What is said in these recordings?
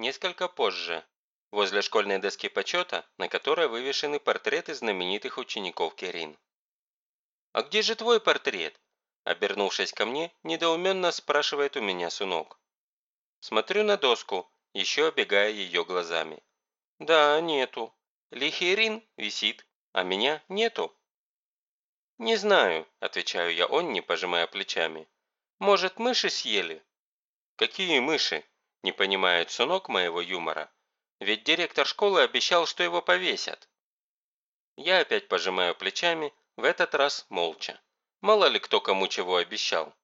несколько позже, возле школьной доски почета, на которой вывешены портреты знаменитых учеников Керин. «А где же твой портрет?» Обернувшись ко мне, недоуменно спрашивает у меня Сунок. Смотрю на доску, еще обегая ее глазами. Да, нету. Лихерин висит, а меня нету. «Не знаю», – отвечаю я Онни, пожимая плечами. «Может, мыши съели?» «Какие мыши?» – не понимает Сунок моего юмора. «Ведь директор школы обещал, что его повесят». Я опять пожимаю плечами, в этот раз молча. Мало ли кто кому чего обещал.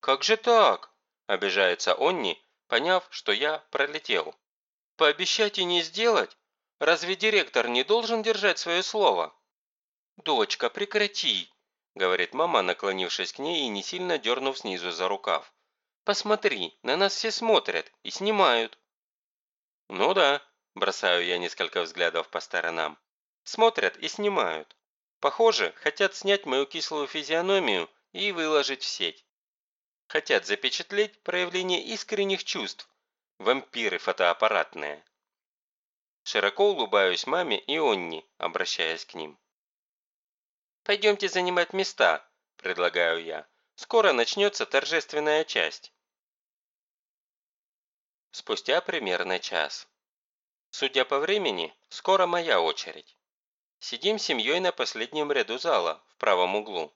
«Как же так?» – обижается Онни, поняв, что я пролетел. «Пообещать и не сделать? Разве директор не должен держать свое слово?» «Дочка, прекрати!» – говорит мама, наклонившись к ней и не сильно дернув снизу за рукав. «Посмотри, на нас все смотрят и снимают». «Ну да», – бросаю я несколько взглядов по сторонам. «Смотрят и снимают. Похоже, хотят снять мою кислую физиономию и выложить в сеть. Хотят запечатлеть проявление искренних чувств. Вампиры фотоаппаратные. Широко улыбаюсь маме и Онни, обращаясь к ним. «Пойдемте занимать места», – предлагаю я. «Скоро начнется торжественная часть». Спустя примерно час. Судя по времени, скоро моя очередь. Сидим семьей на последнем ряду зала, в правом углу.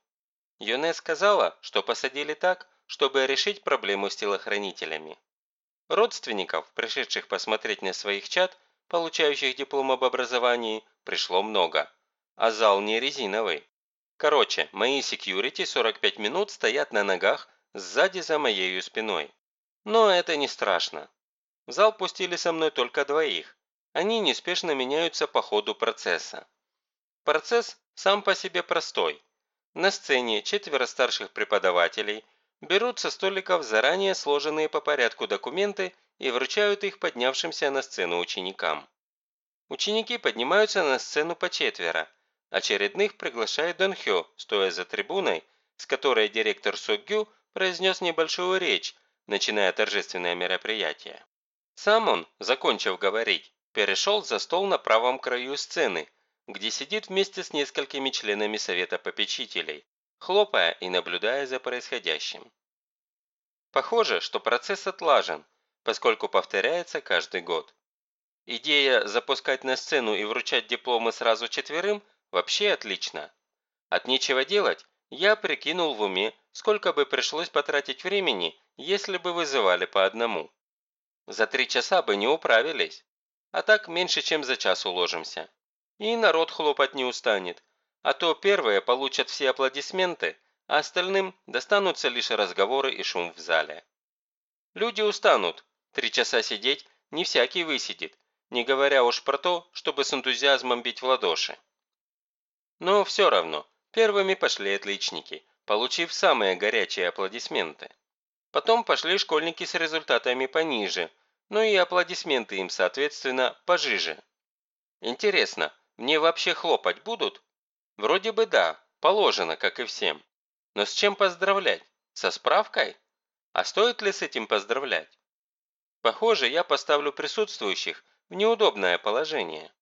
Юне сказала, что посадили так, чтобы решить проблему с телохранителями. Родственников, пришедших посмотреть на своих чад, получающих диплом об образовании, пришло много. А зал не резиновый. Короче, мои секьюрити 45 минут стоят на ногах сзади за моей спиной. Но это не страшно. В зал пустили со мной только двоих. Они неспешно меняются по ходу процесса. Процесс сам по себе простой. На сцене четверо старших преподавателей берут со столиков заранее сложенные по порядку документы и вручают их поднявшимся на сцену ученикам. Ученики поднимаются на сцену по четверо. Очередных приглашает Дон Хё, стоя за трибуной, с которой директор Сугю произнес небольшую речь, начиная торжественное мероприятие. Сам он, закончив говорить, перешел за стол на правом краю сцены, где сидит вместе с несколькими членами Совета попечителей, хлопая и наблюдая за происходящим. Похоже, что процесс отлажен, поскольку повторяется каждый год. Идея запускать на сцену и вручать дипломы сразу четверым вообще отлична. От нечего делать я прикинул в уме, сколько бы пришлось потратить времени, если бы вызывали по одному. За три часа бы не управились, а так меньше, чем за час уложимся. И народ хлопать не устанет, а то первые получат все аплодисменты, а остальным достанутся лишь разговоры и шум в зале. Люди устанут, три часа сидеть не всякий высидит, не говоря уж про то, чтобы с энтузиазмом бить в ладоши. Но все равно, первыми пошли отличники, получив самые горячие аплодисменты. Потом пошли школьники с результатами пониже, но и аплодисменты им, соответственно, пожиже. Интересно, мне вообще хлопать будут? Вроде бы да, положено, как и всем. Но с чем поздравлять? Со справкой? А стоит ли с этим поздравлять? Похоже, я поставлю присутствующих в неудобное положение.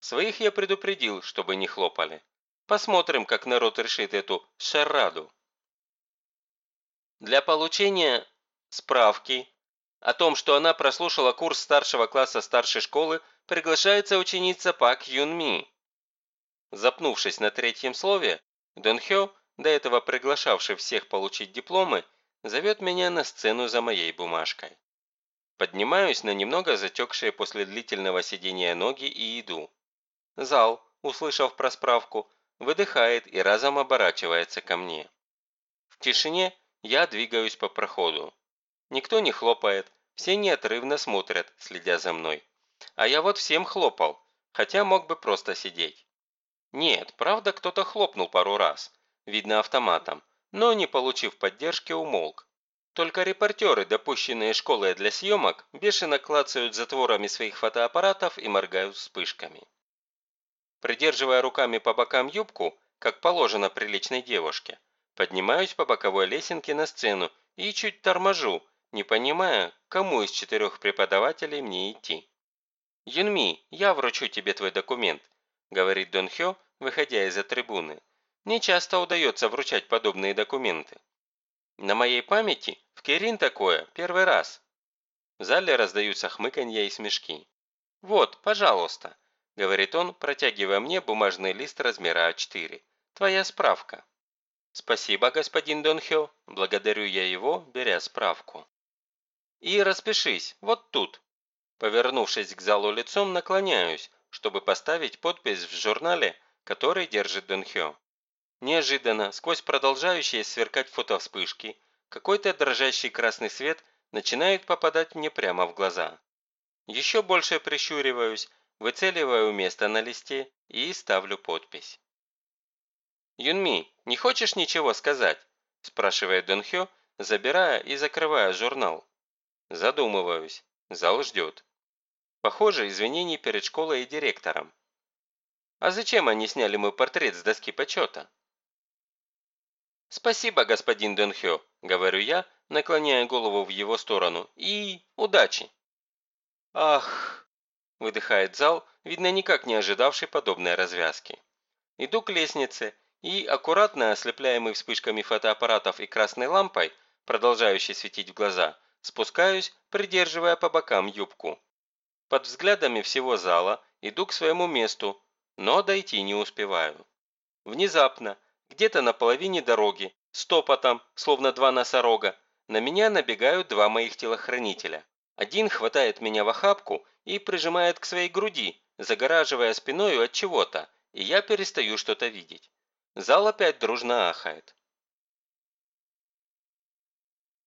Своих я предупредил, чтобы не хлопали. Посмотрим, как народ решит эту шараду. Для получения справки о том, что она прослушала курс старшего класса старшей школы, приглашается ученица Пак Юн Ми. Запнувшись на третьем слове, Дон Хё, до этого приглашавший всех получить дипломы, зовет меня на сцену за моей бумажкой. Поднимаюсь на немного затекшие после длительного сидения ноги и иду. Зал, услышав про справку, выдыхает и разом оборачивается ко мне. В тишине я двигаюсь по проходу. Никто не хлопает, все неотрывно смотрят, следя за мной. А я вот всем хлопал, хотя мог бы просто сидеть. Нет, правда, кто-то хлопнул пару раз, видно автоматом, но, не получив поддержки, умолк. Только репортеры, допущенные школой для съемок, бешено клацают затворами своих фотоаппаратов и моргают вспышками. Придерживая руками по бокам юбку, как положено приличной девушке, поднимаюсь по боковой лесенке на сцену и чуть торможу, не понимая, кому из четырех преподавателей мне идти. «Юнми, я вручу тебе твой документ», – говорит Дон Хё, выходя из-за трибуны. «Не часто удается вручать подобные документы. На моей памяти в Кирин такое первый раз». В зале раздаются хмыканья и смешки. «Вот, пожалуйста», – говорит он, протягивая мне бумажный лист размера А4. «Твоя справка». «Спасибо, господин Дон Хё», – благодарю я его, беря справку. «И распишись, вот тут», Повернувшись к залу лицом, наклоняюсь, чтобы поставить подпись в журнале, который держит Дон Хё. Неожиданно, сквозь продолжающие сверкать фотовспышки, какой-то дрожащий красный свет начинает попадать мне прямо в глаза. Еще больше прищуриваюсь, выцеливаю место на листе и ставлю подпись. «Юнми, не хочешь ничего сказать?» – спрашивает Дон Хё, забирая и закрывая журнал. Задумываюсь. Зал ждет. Похоже, извинений перед школой и директором. А зачем они сняли мой портрет с доски почета? «Спасибо, господин Дэнхё», – говорю я, наклоняя голову в его сторону. «И удачи!» «Ах!» – выдыхает зал, видно никак не ожидавший подобной развязки. Иду к лестнице и, аккуратно ослепляемый вспышками фотоаппаратов и красной лампой, продолжающей светить в глаза, спускаюсь, придерживая по бокам юбку. Под взглядами всего зала иду к своему месту, но дойти не успеваю. Внезапно, где-то на половине дороги, стопотом, словно два носорога, на меня набегают два моих телохранителя. Один хватает меня в охапку и прижимает к своей груди, загораживая спиною от чего-то, и я перестаю что-то видеть. Зал опять дружно ахает.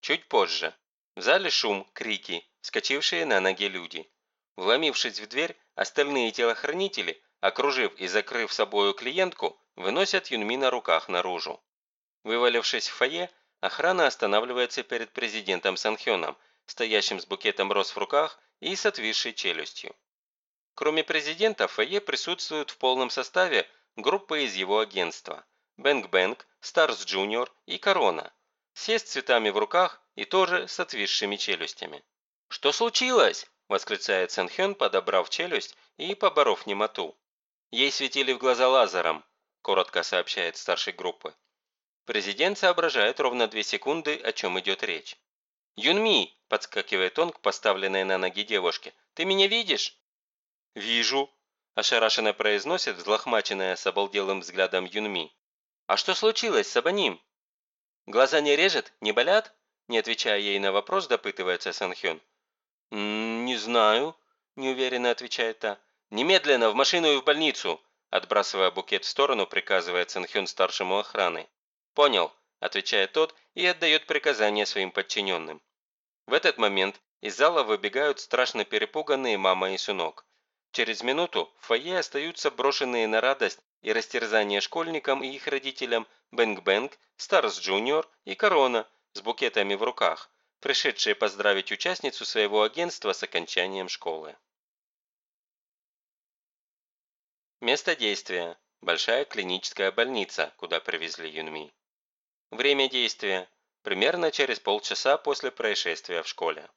Чуть позже. В зале шум, крики, вскочившие на ноги люди. Вломившись в дверь, остальные телохранители, окружив и закрыв собою клиентку, выносят Юнми на руках наружу. Вывалившись в фойе, охрана останавливается перед президентом Санхёном, стоящим с букетом роз в руках и с отвисшей челюстью. Кроме президента, фойе присутствуют в полном составе группы из его агентства – Bang Bang, Stars Junior и Корона. Все с цветами в руках и тоже с отвисшими челюстями. «Что случилось?» восклицает Сэнхён, подобрав челюсть и поборов немоту. Ей светили в глаза лазером, коротко сообщает старшей группы. Президент соображает ровно две секунды, о чем идет речь. «Юнми!» – подскакивает он к поставленной на ноги девушке. «Ты меня видишь?» «Вижу», – ошарашенно произносит взлохмаченная с обалделым взглядом Юнми. «А что случилось с Абаним?» «Глаза не режет? Не болят?» Не отвечая ей на вопрос, допытывается Санхён. «Не знаю», – неуверенно отвечает та. «Немедленно в машину и в больницу!» Отбрасывая букет в сторону, приказывает Санхён старшему охраны. «Понял», – отвечает тот и отдает приказание своим подчиненным. В этот момент из зала выбегают страшно перепуганные мама и сынок. Через минуту в фойе остаются брошенные на радость и растерзание школьникам и их родителям Bang Bang, Stars Junior и Корона с букетами в руках, пришедшие поздравить участницу своего агентства с окончанием школы. Место действия. Большая клиническая больница, куда привезли Юнми. Время действия. Примерно через полчаса после происшествия в школе.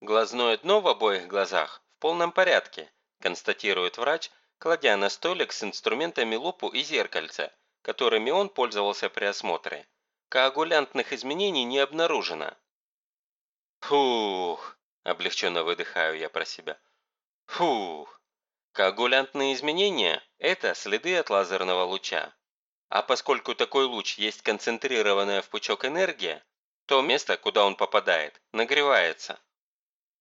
Глазное дно в обоих глазах в полном порядке, констатирует врач, кладя на столик с инструментами лупу и зеркальце, которыми он пользовался при осмотре. Коагулянтных изменений не обнаружено. Фух, облегченно выдыхаю я про себя. Фух. Коагулянтные изменения – это следы от лазерного луча. А поскольку такой луч есть концентрированная в пучок энергия, то место, куда он попадает, нагревается.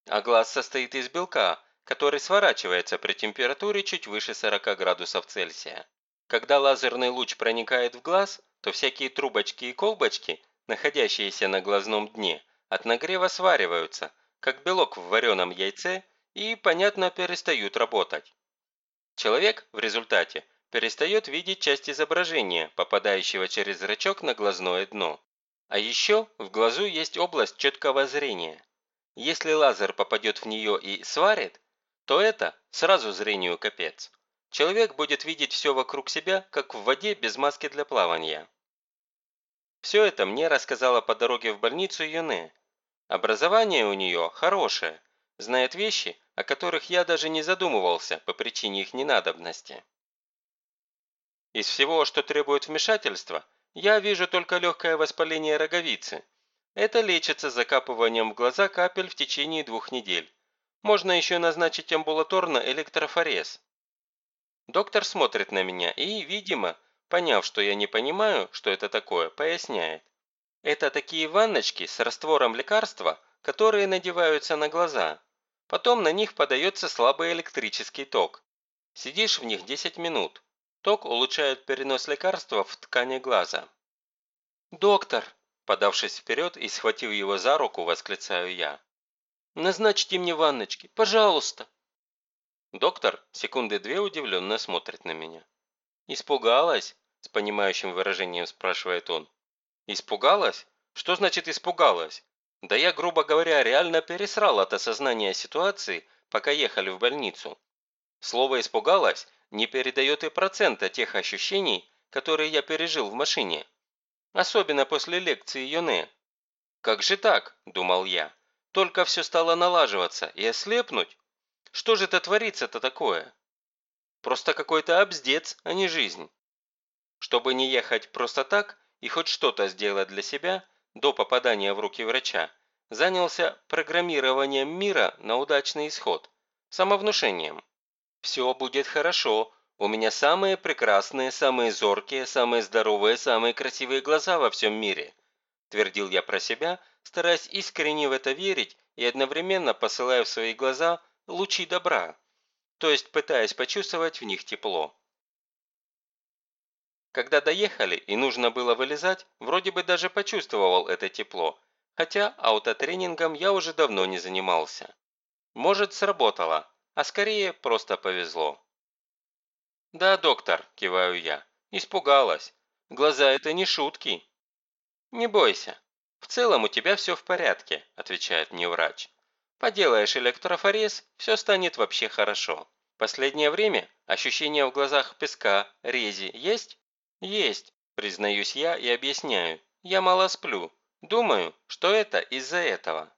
А глаз состоит из белка, который сворачивается при температуре чуть выше 40 градусов Цельсия. Когда лазерный луч проникает в глаз, то всякие трубочки и колбочки, находящиеся на глазном дне, от нагрева свариваются, как белок в вареном яйце, и, понятно, перестают работать. Человек в результате перестает видеть часть изображения, попадающего через зрачок на глазное дно. А еще в глазу есть область четкого зрения. Если лазер попадет в нее и сварит, то это сразу зрению капец. Человек будет видеть все вокруг себя, как в воде без маски для плавания. Все это мне рассказала по дороге в больницу Юне, Образование у нее хорошее, знает вещи, о которых я даже не задумывался по причине их ненадобности. Из всего, что требует вмешательства, я вижу только легкое воспаление роговицы. Это лечится закапыванием в глаза капель в течение двух недель. Можно еще назначить амбулаторно электрофорез. Доктор смотрит на меня и, видимо, поняв, что я не понимаю, что это такое, поясняет. Это такие ванночки с раствором лекарства, которые надеваются на глаза. Потом на них подается слабый электрический ток. Сидишь в них 10 минут. Ток улучшает перенос лекарства в ткани глаза. «Доктор!» – подавшись вперед и схватив его за руку, восклицаю я. «Назначьте мне ванночки, пожалуйста!» Доктор секунды две удивленно смотрит на меня. «Испугалась?» – с понимающим выражением спрашивает он. «Испугалась? Что значит испугалась? Да я, грубо говоря, реально пересрал от осознания ситуации, пока ехали в больницу. Слово «испугалась» не передает и процента тех ощущений, которые я пережил в машине. Особенно после лекции Йоне. «Как же так?» – думал я. «Только все стало налаживаться и ослепнуть? Что же это творится-то такое?» Просто какой-то обздец, а не жизнь. Чтобы не ехать просто так и хоть что-то сделать для себя, до попадания в руки врача, занялся программированием мира на удачный исход, самовнушением. Все будет хорошо. У меня самые прекрасные, самые зоркие, самые здоровые, самые красивые глаза во всем мире. Твердил я про себя, стараясь искренне в это верить и одновременно посылая в свои глаза лучи добра, то есть пытаясь почувствовать в них тепло. Когда доехали и нужно было вылезать, вроде бы даже почувствовал это тепло, хотя аутотренингом я уже давно не занимался. Может, сработало, а скорее просто повезло. «Да, доктор», – киваю я, – «испугалась. Глаза – это не шутки». «Не бойся. В целом у тебя все в порядке», – отвечает мне врач. «Поделаешь электрофорез, все станет вообще хорошо. Последнее время ощущения в глазах песка, рези есть?» «Есть», – признаюсь я и объясняю. «Я мало сплю. Думаю, что это из-за этого».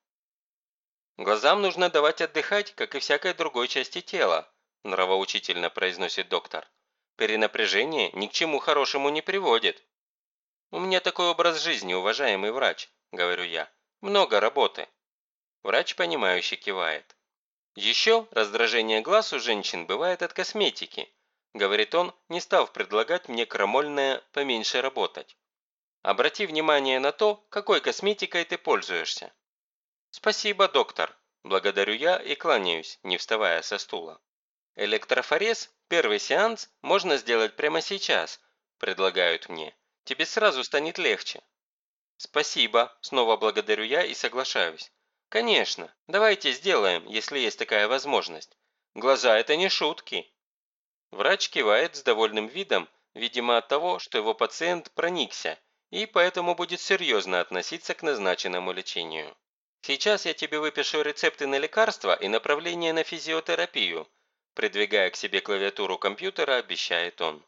«Глазам нужно давать отдыхать, как и всякой другой части тела», – нравоучительно произносит доктор. «Перенапряжение ни к чему хорошему не приводит». «У меня такой образ жизни, уважаемый врач», – говорю я. «Много работы». Врач, понимающе кивает. Еще раздражение глаз у женщин бывает от косметики, говорит он, не став предлагать мне крамольное поменьше работать. Обрати внимание на то, какой косметикой ты пользуешься. «Спасибо, доктор!» Благодарю я и кланяюсь, не вставая со стула. «Электрофорез, первый сеанс, можно сделать прямо сейчас», предлагают мне. «Тебе сразу станет легче». «Спасибо», снова благодарю я и соглашаюсь. «Конечно, давайте сделаем, если есть такая возможность. Глаза – это не шутки». Врач кивает с довольным видом, видимо от того, что его пациент проникся и поэтому будет серьезно относиться к назначенному лечению. Сейчас я тебе выпишу рецепты на лекарства и направление на физиотерапию», придвигая к себе клавиатуру компьютера, обещает он.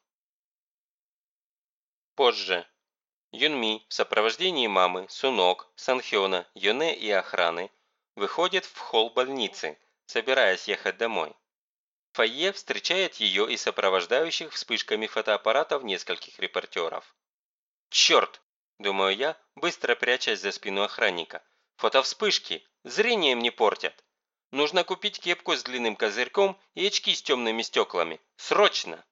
Позже. Юнми в сопровождении мамы, Сунок, Санхёна, Йоне и охраны выходит в холл больницы, собираясь ехать домой. Фойе встречает ее и сопровождающих вспышками фотоаппаратов нескольких репортеров. «Черт!» – думаю я, быстро прячась за спину охранника – Фотовспышки. Зрением не портят. Нужно купить кепку с длинным козырьком и очки с темными стеклами. Срочно!